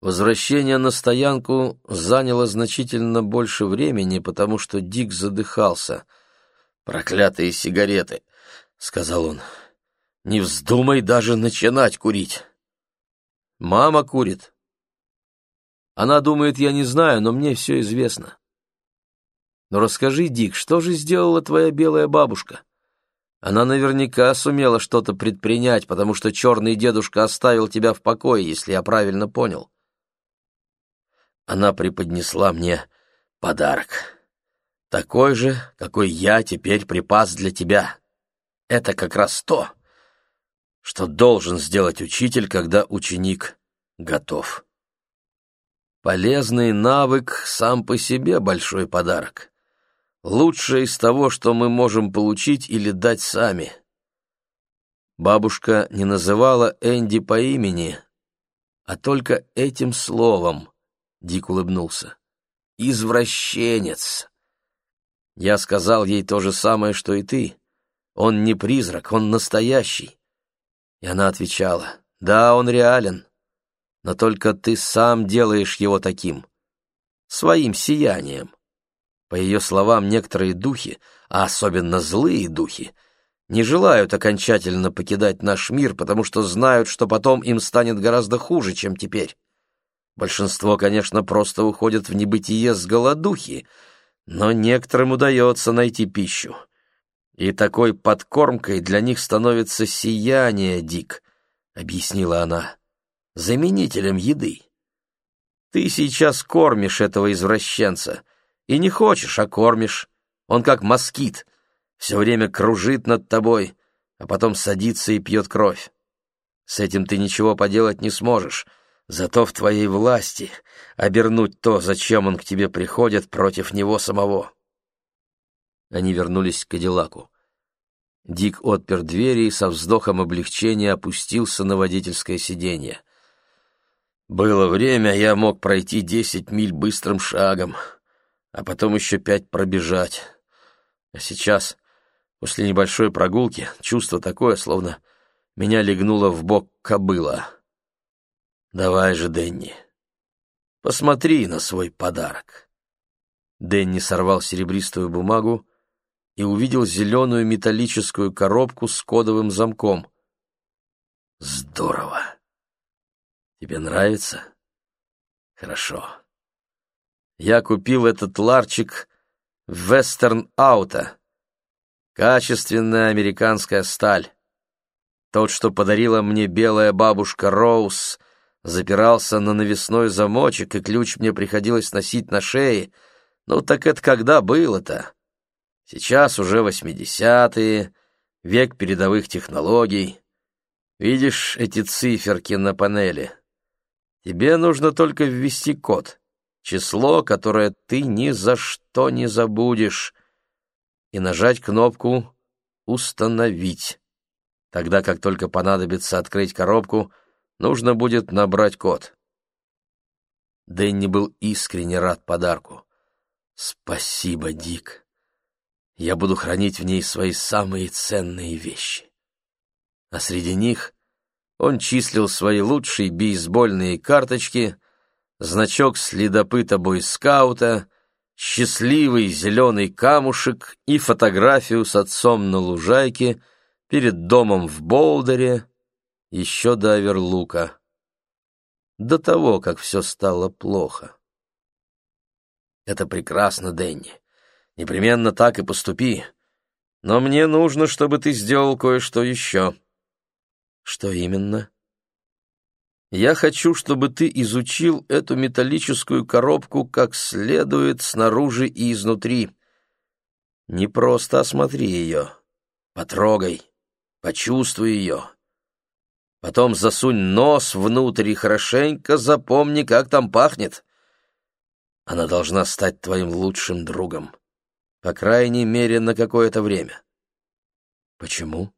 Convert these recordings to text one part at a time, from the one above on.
Возвращение на стоянку заняло значительно больше времени, потому что Дик задыхался. «Проклятые сигареты!» — сказал он. «Не вздумай даже начинать курить!» «Мама курит!» Она думает, я не знаю, но мне все известно. Но расскажи, Дик, что же сделала твоя белая бабушка? Она наверняка сумела что-то предпринять, потому что черный дедушка оставил тебя в покое, если я правильно понял она преподнесла мне подарок. Такой же, какой я теперь припас для тебя. Это как раз то, что должен сделать учитель, когда ученик готов. Полезный навык сам по себе большой подарок. Лучшее из того, что мы можем получить или дать сами. Бабушка не называла Энди по имени, а только этим словом Дик улыбнулся. «Извращенец!» Я сказал ей то же самое, что и ты. Он не призрак, он настоящий. И она отвечала, «Да, он реален, но только ты сам делаешь его таким, своим сиянием». По ее словам, некоторые духи, а особенно злые духи, не желают окончательно покидать наш мир, потому что знают, что потом им станет гораздо хуже, чем теперь. Большинство, конечно, просто уходят в небытие с голодухи, но некоторым удается найти пищу. И такой подкормкой для них становится сияние, Дик, — объяснила она, — заменителем еды. Ты сейчас кормишь этого извращенца, и не хочешь, а кормишь. Он как москит, все время кружит над тобой, а потом садится и пьет кровь. С этим ты ничего поделать не сможешь — Зато в твоей власти обернуть то, зачем он к тебе приходит, против него самого. Они вернулись к Кадиллаку. Дик отпер двери и со вздохом облегчения опустился на водительское сиденье. Было время, я мог пройти десять миль быстрым шагом, а потом еще пять пробежать. А сейчас, после небольшой прогулки, чувство такое, словно меня легнуло в бок кобыла. Давай же, Дэнни, посмотри на свой подарок. Дэнни сорвал серебристую бумагу и увидел зеленую металлическую коробку с кодовым замком. Здорово. Тебе нравится? Хорошо. Я купил этот ларчик в Western Auto. Качественная американская сталь. Тот, что подарила мне белая бабушка Роуз, запирался на навесной замочек, и ключ мне приходилось носить на шее. Ну так это когда было-то? Сейчас уже восьмидесятые, век передовых технологий. Видишь эти циферки на панели? Тебе нужно только ввести код, число, которое ты ни за что не забудешь, и нажать кнопку «Установить». Тогда, как только понадобится открыть коробку — Нужно будет набрать код. Дэнни был искренне рад подарку. «Спасибо, Дик. Я буду хранить в ней свои самые ценные вещи». А среди них он числил свои лучшие бейсбольные карточки, значок следопыта бойскаута, счастливый зеленый камушек и фотографию с отцом на лужайке перед домом в Болдере, еще до Аверлука, до того, как все стало плохо. Это прекрасно, Дэнни. Непременно так и поступи. Но мне нужно, чтобы ты сделал кое-что еще. Что именно? Я хочу, чтобы ты изучил эту металлическую коробку как следует снаружи и изнутри. Не просто осмотри ее. Потрогай, почувствуй ее. Потом засунь нос внутрь и хорошенько запомни, как там пахнет. Она должна стать твоим лучшим другом. По крайней мере, на какое-то время. Почему?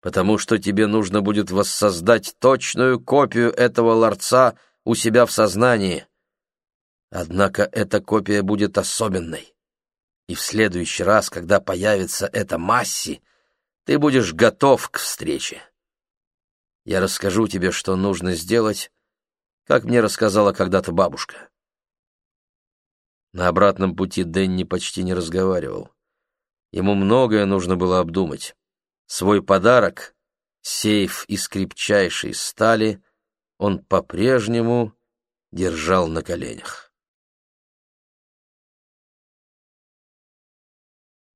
Потому что тебе нужно будет воссоздать точную копию этого ларца у себя в сознании. Однако эта копия будет особенной. И в следующий раз, когда появится эта масси, ты будешь готов к встрече. Я расскажу тебе, что нужно сделать, как мне рассказала когда-то бабушка. На обратном пути Дэнни почти не разговаривал. Ему многое нужно было обдумать. Свой подарок, сейф из крепчайшей стали, он по-прежнему держал на коленях.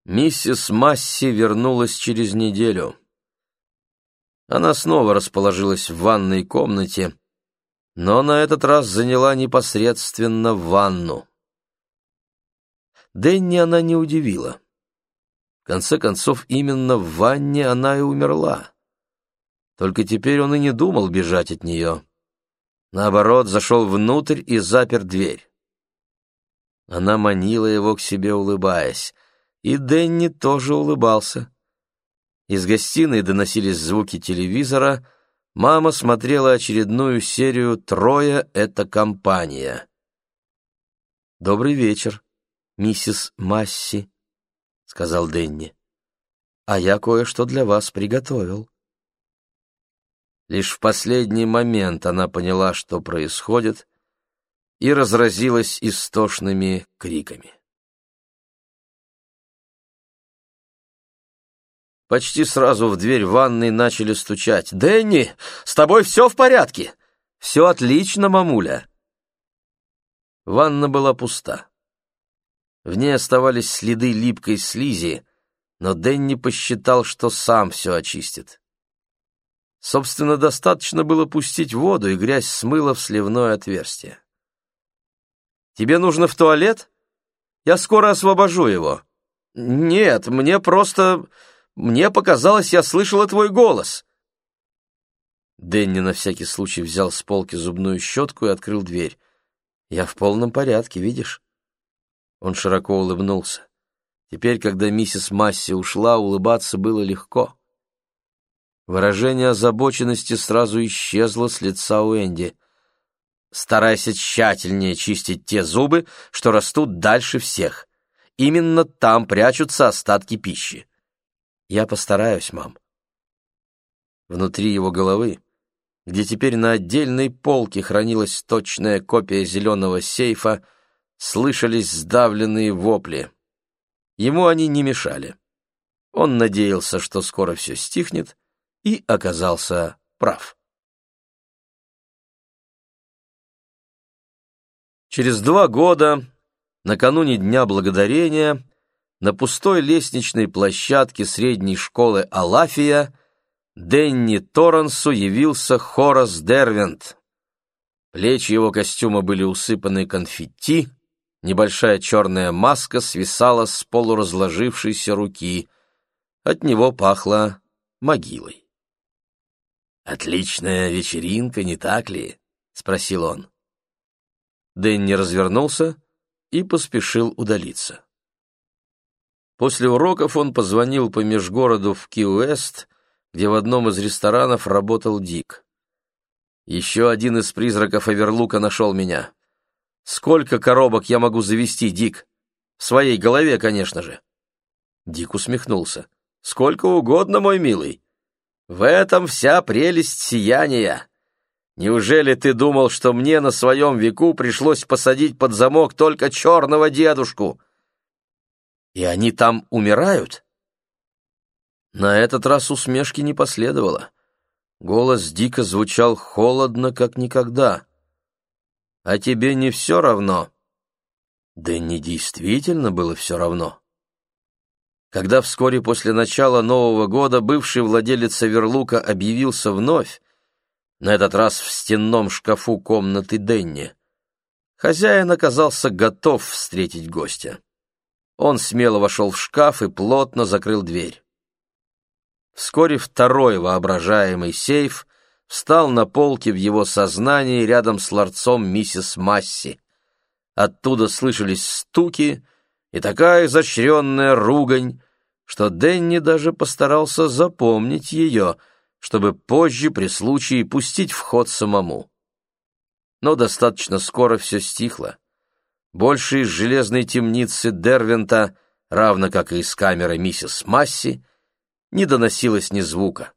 Миссис Масси вернулась через неделю. Она снова расположилась в ванной комнате, но на этот раз заняла непосредственно ванну. Дэнни она не удивила. В конце концов, именно в ванне она и умерла. Только теперь он и не думал бежать от нее. Наоборот, зашел внутрь и запер дверь. Она манила его к себе, улыбаясь, и Дэнни тоже улыбался. Из гостиной доносились звуки телевизора, мама смотрела очередную серию «Трое — это компания». «Добрый вечер», миссис Масси», — сказал Денни. «А я кое-что для вас приготовил». Лишь в последний момент она поняла, что происходит, и разразилась истошными криками. Почти сразу в дверь ванной начали стучать. «Дэнни, с тобой все в порядке?» «Все отлично, мамуля». Ванна была пуста. В ней оставались следы липкой слизи, но Дэнни посчитал, что сам все очистит. Собственно, достаточно было пустить воду, и грязь смыла в сливное отверстие. «Тебе нужно в туалет? Я скоро освобожу его». «Нет, мне просто... Мне показалось, я слышала твой голос». Дэнни на всякий случай взял с полки зубную щетку и открыл дверь. «Я в полном порядке, видишь?» Он широко улыбнулся. Теперь, когда миссис Масси ушла, улыбаться было легко. Выражение озабоченности сразу исчезло с лица Уэнди. «Старайся тщательнее чистить те зубы, что растут дальше всех. Именно там прячутся остатки пищи». «Я постараюсь, мам». Внутри его головы, где теперь на отдельной полке хранилась точная копия зеленого сейфа, слышались сдавленные вопли. Ему они не мешали. Он надеялся, что скоро все стихнет, и оказался прав. Через два года, накануне Дня Благодарения, на пустой лестничной площадке средней школы Алафия Денни Торренсу явился Хорас Дервент. Плечи его костюма были усыпаны конфетти, Небольшая черная маска свисала с полуразложившейся руки. От него пахло могилой. «Отличная вечеринка, не так ли?» — спросил он. Дэнни развернулся и поспешил удалиться. После уроков он позвонил по межгороду в Ки-Уэст, где в одном из ресторанов работал Дик. «Еще один из призраков Аверлука нашел меня. Сколько коробок я могу завести, Дик? В своей голове, конечно же. Дик усмехнулся. Сколько угодно, мой милый. В этом вся прелесть сияния. Неужели ты думал, что мне на своем веку пришлось посадить под замок только черного дедушку? И они там умирают? На этот раз усмешки не последовало. Голос Дика звучал холодно, как никогда. А тебе не все равно?» Да не действительно было все равно. Когда вскоре после начала Нового года бывший владелец Аверлука объявился вновь, на этот раз в стенном шкафу комнаты Денни, хозяин оказался готов встретить гостя. Он смело вошел в шкаф и плотно закрыл дверь. Вскоре второй воображаемый сейф встал на полке в его сознании рядом с ларцом миссис Масси. Оттуда слышались стуки и такая изощренная ругань, что Денни даже постарался запомнить ее, чтобы позже при случае пустить в ход самому. Но достаточно скоро все стихло. Больше из железной темницы Дервента, равно как и из камеры миссис Масси, не доносилось ни звука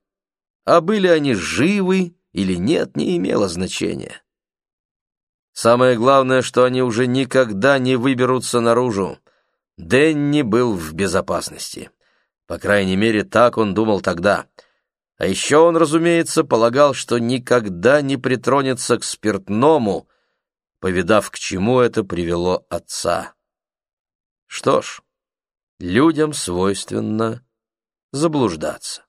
а были они живы или нет, не имело значения. Самое главное, что они уже никогда не выберутся наружу. Дэнни был в безопасности. По крайней мере, так он думал тогда. А еще он, разумеется, полагал, что никогда не притронется к спиртному, повидав, к чему это привело отца. Что ж, людям свойственно заблуждаться.